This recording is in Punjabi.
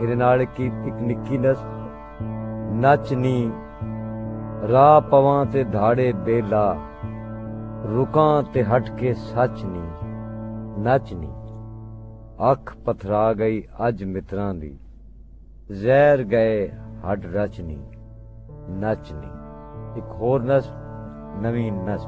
ਇਹਦੇ ਨਾਲ ਇੱਕ ਇੱਕ ਨਿੱਕੀ ਨਸ ਨੱਚਨੀ ਰਾਹ ਪਵਾਂ ਤੇ ਧਾੜੇ ਬੇਲਾ, ਰੁਕਾਂ ਤੇ ਹਟ ਕੇ ਸੱਚ ਨਹੀਂ ਨੱਚਨੀ ਅੱਖ ਪਥਰਾ ਗਈ ਅੱਜ ਮਿੱਤਰਾਂ ਦੀ, ਜ਼ਹਿਰ ਗਏ ਹੱਡ ਰਚਨੀ ਨੱਚਨੀ ਇੱਕ ਹੋਰ ਨਸ, ਨਵੀਂ ਨਸ।